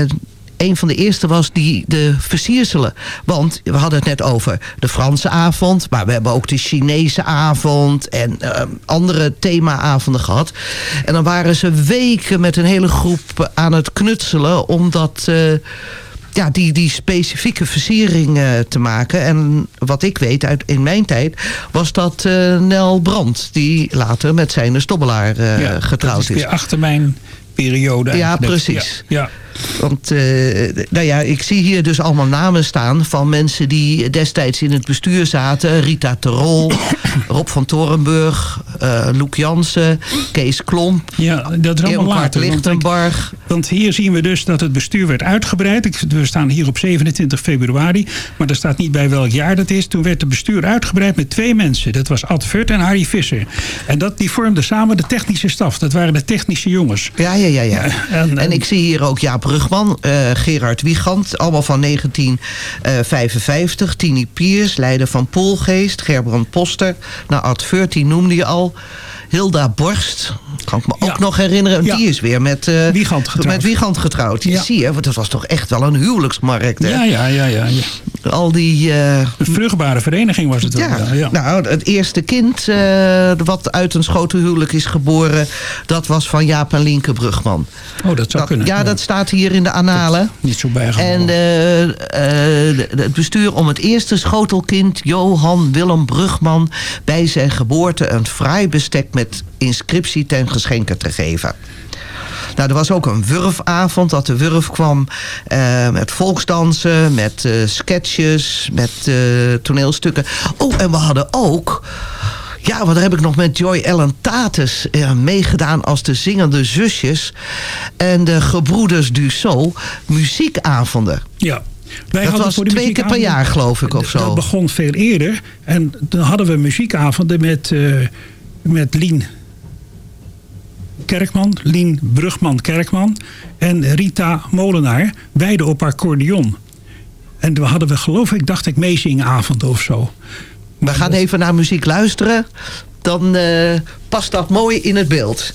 een van de eerste was die de versierselen. Want we hadden het net over de Franse avond... maar we hebben ook de Chinese avond... en eh, andere themaavonden gehad. En dan waren ze weken met een hele groep aan het knutselen... omdat... ja, die, die specifieke versiering te maken. En wat ik weet uit in mijn tijd was dat eh, Nel Brandt... die later met zijn stobbelaar eh, Ja, getrouwd is. is. achter mijn periode Ja, precies. Ja, ja. Want eh, nou ja, ik zie hier dus allemaal namen staan van mensen die destijds in het bestuur zaten. Rita Terol, <coughs> Rob van Torenburg, eh Loek Jansen, Kees Klomp, Ja, dat is allemaal later. Want, Lichtenbarg. want hier zien we dus dat het bestuur werd uitgebreid. We staan hier op 27 februari. Maar er staat niet bij welk jaar dat is. Toen werd het bestuur uitgebreid met twee mensen. Dat was Ad Vurt en Harry Visser. En dat, die vormden samen de technische staf. Dat waren de technische jongens. Ja, ja, ja. ja. En, En ik zie hier ook Jaap Rugman, eh, Gerard Wiegand, allemaal van 1955. Tini Piers, Leider van Poolgeest, Gerbrand Poster. Nou, Ad die noemde je al. Hilda Borst, kan ik me ook nog herinneren. Ja. Die is weer met, eh, Wiegand getrouwd. met Wiegand getrouwd. Ja. Zie je, want dat was toch echt wel een huwelijksmarkt. Hè? Ja, ja, ja, ja. Al die... eh, Een vruchtbare vereniging was het ook. ja, nou, het eerste kind eh, wat uit een schotenhuwelijk is geboren... dat was van Jaap en Lienke Brugman. Oh, dat zou kunnen. Ja, dat staat hier in de analen. Niet zo bijgehouden. En eh, het bestuur om het eerste schotelkind, Johan Willem Brugman... bij zijn geboorte een fraai bestek met inscriptie ten geschenke te geven. Nou, er was ook een wurfavond dat de wurf kwam eh, met volksdansen, met eh, sketches, met eh, toneelstukken. Oh, en we hadden ook... Ja, wat heb ik nog met Joy Ellen Tatus eh, meegedaan als de zingende zusjes. En de gebroeders Dussault muziekavonden. Ja. Wij Dat was voor de twee keer per jaar, geloof ik, of zo. Dat begon veel eerder. En dan hadden we muziekavonden met, met Lien Kerkman, Lien Brugman-Kerkman en Rita Molenaar, beide op accordeon. En we hadden we, geloof ik, dacht ik, meezingavond of zo. We gaan even naar muziek luisteren. Dan eh, past dat mooi in het beeld.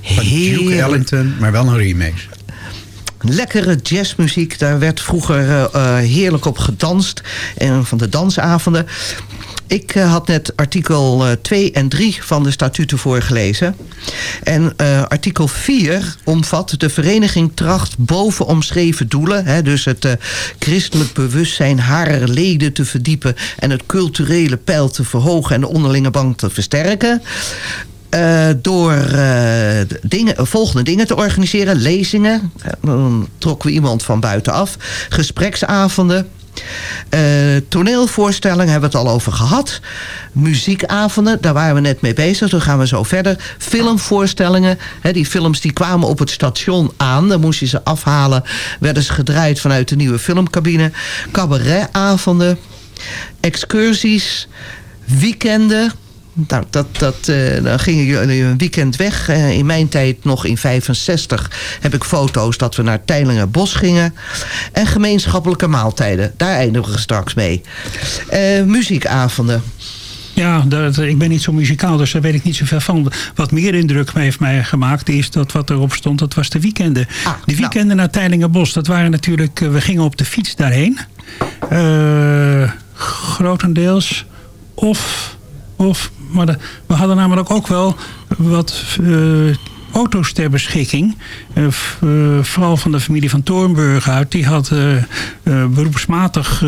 Van Duke. Ellington, maar wel een remix. Lekkere jazzmuziek, daar werd vroeger eh, eh, heerlijk op gedanst. En van de dansavonden. Ik eh, had net artikel eh, 2 en 3 van de statuten voorgelezen. En eh, artikel 4 omvat de vereniging tracht boven omschreven doelen. Hè, dus het eh, christelijk bewustzijn harer leden te verdiepen... en het culturele peil te verhogen en de onderlinge band te versterken. Eh, door eh, dingen, volgende dingen te organiseren. Lezingen. Eh, Dan trokken we iemand van buitenaf. Gespreksavonden. Eh, toneelvoorstellingen hebben we het al over gehad. Muziekavonden, daar waren we net mee bezig. Dan gaan we zo verder. Filmvoorstellingen. Hè, die films die kwamen op het station aan. Dan moest je ze afhalen. Werden ze gedraaid vanuit de nieuwe filmcabine. Cabaretavonden. Excursies. Weekenden. Nou, dat, dat, eh, dan gingen jullie een weekend weg. Eh, in mijn tijd, nog in 65, heb ik foto's dat we naar Teilinger Bos gingen. En gemeenschappelijke maaltijden. Daar eindigen we straks mee. Eh, muziekavonden. Ja, dat, ik ben niet zo muzikaal, dus daar weet ik niet zoveel van. Wat meer indruk heeft mij gemaakt is dat wat erop stond, dat was de weekenden. de weekenden naar Teilingenbos, dat waren natuurlijk, we gingen op de fiets daarheen. Grotendeels. Of, of maar we hadden namelijk ook wel wat eh, auto's ter beschikking. Eh, eh, vooral van de familie van Toornburg uit. Die had beroepsmatig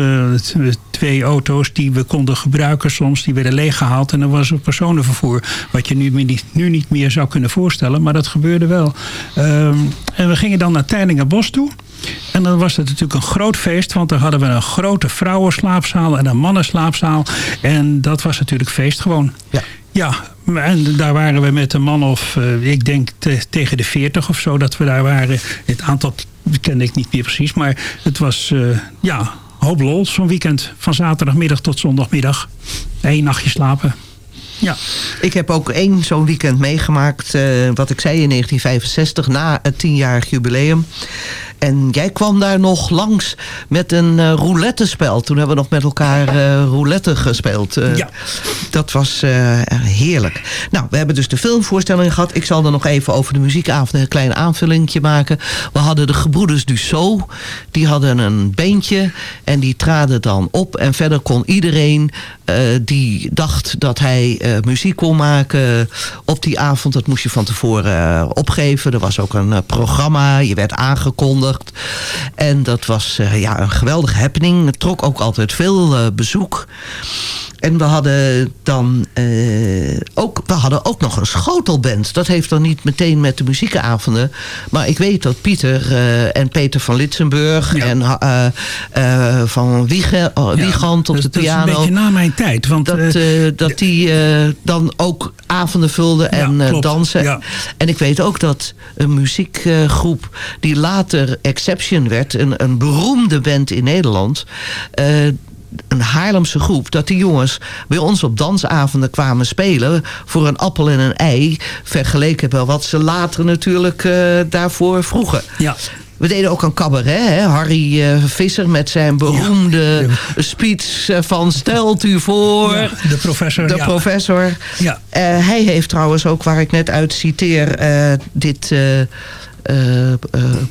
twee auto's die we konden gebruiken soms. Die werden leeggehaald en dan was er personenvervoer. Wat je nu, niet- nu niet meer zou kunnen voorstellen, maar dat gebeurde wel. Ehm, en we gingen dan naar Teilingenbos toe. En dan was het natuurlijk een groot feest, want dan hadden we een grote vrouwenslaapzaal en een mannenslaapzaal. En dat was natuurlijk feest gewoon. Ja. Ja, en daar waren we met een man of, eh, ik denk te- tegen de 40 of zo dat we daar waren. Het aantal kende ik niet meer precies, maar het was, eh, ja, hoop lol zo'n weekend. Van zaterdagmiddag tot zondagmiddag. Eén nachtje slapen. Ja. Ik heb ook één zo'n weekend meegemaakt, eh, wat ik zei in 1965, na het tienjarig jubileum. En jij kwam daar nog langs met een eh roulette-spel. Toen hebben we nog met elkaar eh, roulette gespeeld. Eh, Ja. Dat was heerlijk. Nou, we hebben dus de filmvoorstelling gehad. Ik zal er nog even over de muziekavond een klein aanvullingje maken. We hadden de gebroeders Dussault. Die hadden een beentje en die traden dan op. En verder kon iedereen die dacht dat hij muziek kon maken op die avond. Dat moest je van tevoren opgeven. Er was ook een programma. Je werd aangekondigd. En dat was eh, ja, een geweldige happening. Het trok ook altijd veel eh, bezoek. En we hadden dan eh, ook, we hadden ook nog een schotelband. Dat heeft dan niet meteen met de muziekavonden. Maar ik weet dat Pieter en Peter van Litsenburg en van Wiege, Wiegand op de Dat is een piano. beetje na mijn tijd. Want, dat, dat die dan ook avonden vulden en dansen. En ik weet ook dat een muziekgroep die later Exception werd, een, een beroemde band in Nederland. eh, een Haarlemse groep, dat die jongens bij ons op dansavonden kwamen spelen voor een appel en een ei, vergeleken met wat ze later natuurlijk eh, daarvoor vroegen. Ja. We deden ook een cabaret, hè? Harry eh, Visser met zijn beroemde speech van stelt u voor. Ja, de professor, De ja. professor. Ja. Hij heeft trouwens ook, waar ik net uit citeer, dit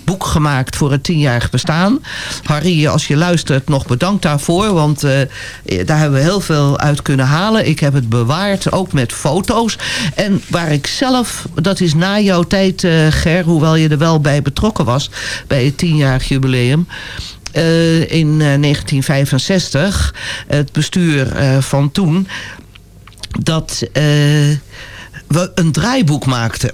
boek gemaakt voor het tienjarig bestaan. Harry, als je luistert, nog bedankt daarvoor. Want eh, daar hebben we heel veel uit kunnen halen. Ik heb het bewaard, ook met foto's. En waar ik zelf, dat is na jouw tijd, eh, Ger, hoewel je er wel bij betrokken was, bij het tienjarig jubileum. eh, in eh, 1965, het bestuur eh, van toen, dat eh, we een draaiboek maakten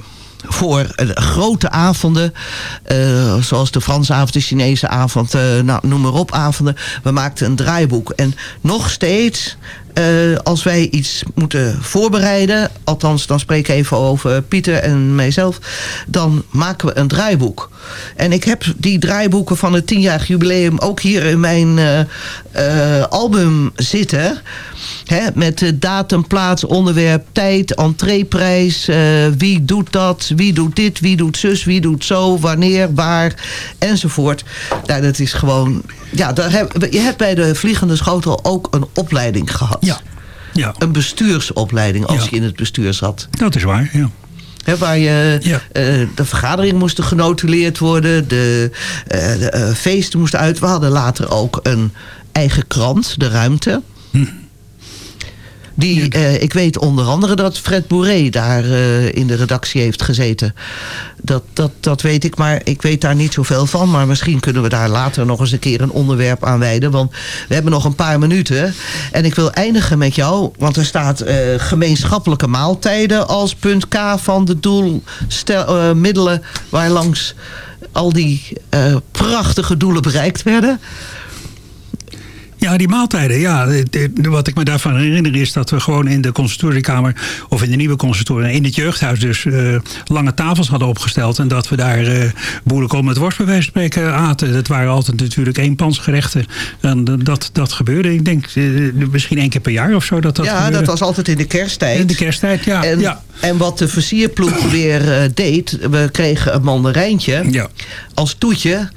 voor eh, grote avonden, eh, zoals de Franse avond, de Chinese avond, eh, nou, noem maar op avonden. We maakten een draaiboek. En nog steeds, eh, als wij iets moeten voorbereiden, althans dan spreek ik even over Pieter en mijzelf, dan maken we een draaiboek. En ik heb die draaiboeken van het tienjarig jubileum ook hier in mijn eh, eh, album zitten. Hè, met datum, plaats, onderwerp, tijd, entreeprijs. wie doet dat? Wie doet dit? Wie doet zus? Wie doet zo? Wanneer? Waar? Enzovoort. Nou, dat is gewoon... Ja, daar heb, je hebt bij de Vliegende Schotel ook een opleiding gehad. Ja. ja. Een bestuursopleiding als Ja. je in het bestuur zat. Dat is waar, ja. Waar je, eh, de vergadering moesten genotuleerd worden. De, eh, de eh, feesten moesten uit. We hadden later ook een eigen krant, De Ruimte. Die, eh, ik weet onder andere dat Fred Bourré daar eh, in de redactie heeft gezeten. Dat, dat, dat weet ik, maar ik weet daar niet zoveel van. Maar misschien kunnen we daar later nog eens een keer een onderwerp aan wijden. Want we hebben nog een paar minuten. En ik wil eindigen met jou. Want er staat eh, gemeenschappelijke maaltijden als punt K van de doelmiddelen... waar langs al die prachtige doelen bereikt werden. Ja, die maaltijden. Ja, wat ik me daarvan herinner is dat we gewoon in de consultoriekamer... of in de nieuwe consultorie, in het jeugdhuis dus... eh, lange tafels hadden opgesteld. En dat we daar eh boerenkool met worst bij wijze van spreken aten. Dat waren altijd natuurlijk eenpansgerechten. En dat, dat gebeurde, ik denk, eh, misschien één keer per jaar of zo. Dat dat ja, gebeurde. dat was altijd in de kersttijd. In de kersttijd, ja. En, ja. En wat de versierploeg <clears throat> weer eh, deed... we kregen een mandarijntje als toetje.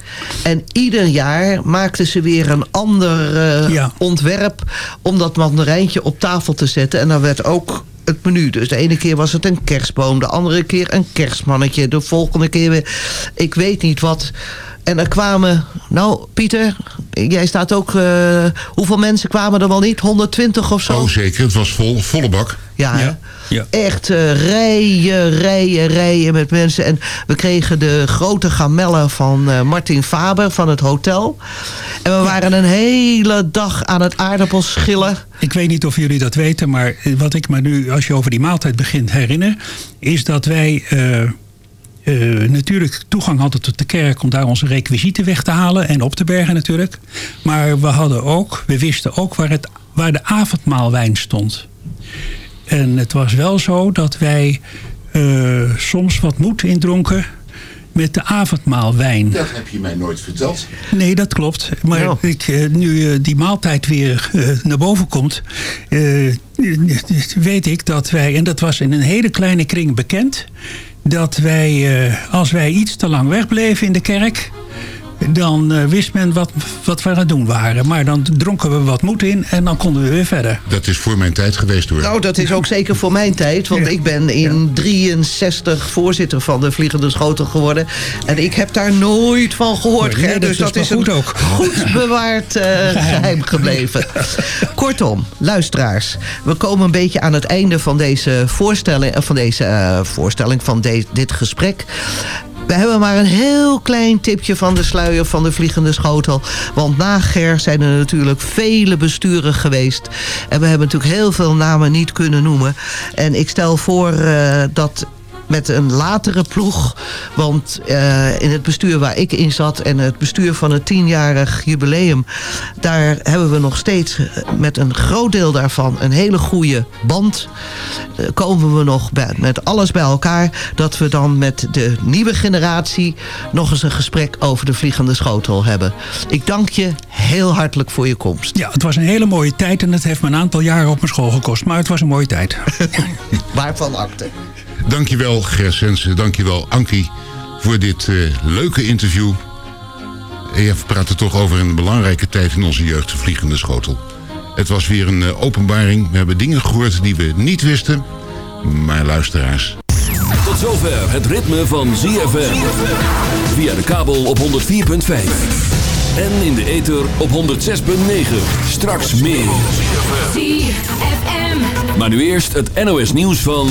En ieder jaar maakten ze weer een ander eh, ontwerp... om dat mandarijntje op tafel te zetten. En dan werd ook het menu. Dus de ene keer was het een kerstboom. De andere keer een kerstmannetje. De volgende keer weer... Ik weet niet wat... En er kwamen, nou Pieter, jij staat ook, eh, hoeveel mensen kwamen er wel niet? 120 of zo? Oh, zeker. Het was vol, volle bak. Ja, echt eh, rijen, rijen, rijen met mensen. En we kregen de grote gamellen van eh, Martin Faber van het hotel. En we waren een hele dag aan het aardappels schillen. Ik weet niet of jullie dat weten, maar wat ik me nu, als je over die maaltijd begint herinner, is dat wij eh, eh, natuurlijk toegang hadden tot de kerk om daar onze requisieten weg te halen en op te bergen natuurlijk. Maar we hadden ook, we wisten ook waar, het, waar de avondmaalwijn stond. En het was wel zo dat wij eh, soms wat moed indronken met de avondmaalwijn. Dat heb je mij nooit verteld. Nee, dat klopt. Maar ik, eh, nu eh, die maaltijd weer eh, naar boven komt, eh, weet ik dat wij, en dat was in een hele kleine kring bekend, dat wij, eh, als wij iets te lang wegbleven in de kerk, dan eh, wist men wat, wat we aan het doen waren. Maar dan dronken we wat moed in en dan konden we weer verder. Dat is voor mijn tijd geweest hoor. Nou, dat is ook zeker voor mijn tijd. Want ik ben in 63 voorzitter van de Vliegende Schotel geworden. En ik heb daar nooit van gehoord, Nee, dat Dus is dat is een goed ook. goed <laughs> bewaard eh, geheim gebleven. Kortom, luisteraars. We komen een beetje aan het einde van deze voorstelling, van, deze, eh, voorstelling, van de- dit gesprek. We hebben maar een heel klein tipje van de sluier van de Vliegende Schotel. Want na Ger zijn er natuurlijk vele besturen geweest. En we hebben natuurlijk heel veel namen niet kunnen noemen. En ik stel voor eh, dat met een latere ploeg. Want eh, in het bestuur waar ik in zat... en het bestuur van het tienjarig jubileum... daar hebben we nog steeds eh, met een groot deel daarvan... een hele goede band. Eh, komen we nog bij, met alles bij elkaar... dat we dan met de nieuwe generatie... nog eens een gesprek over de vliegende schotel hebben. Ik dank je heel hartelijk voor je komst. Ja, het was een hele mooie tijd en het heeft me een aantal jaren op mijn school gekost. Maar het was een mooie tijd. <laughs> Waarvan akte. Dankjewel Ger Sensen, dankjewel Ankie voor dit eh, leuke interview. En ja, we praten toch over een belangrijke tijd in onze jeugd, de vliegende schotel. Het was weer een eh, openbaring. We hebben dingen gehoord die we niet wisten. Maar luisteraars, Tot zover het ritme van ZFM. Via de kabel op 104.5. En in de ether op 106.9. Straks meer. ZFM. Maar nu eerst het NOS nieuws van...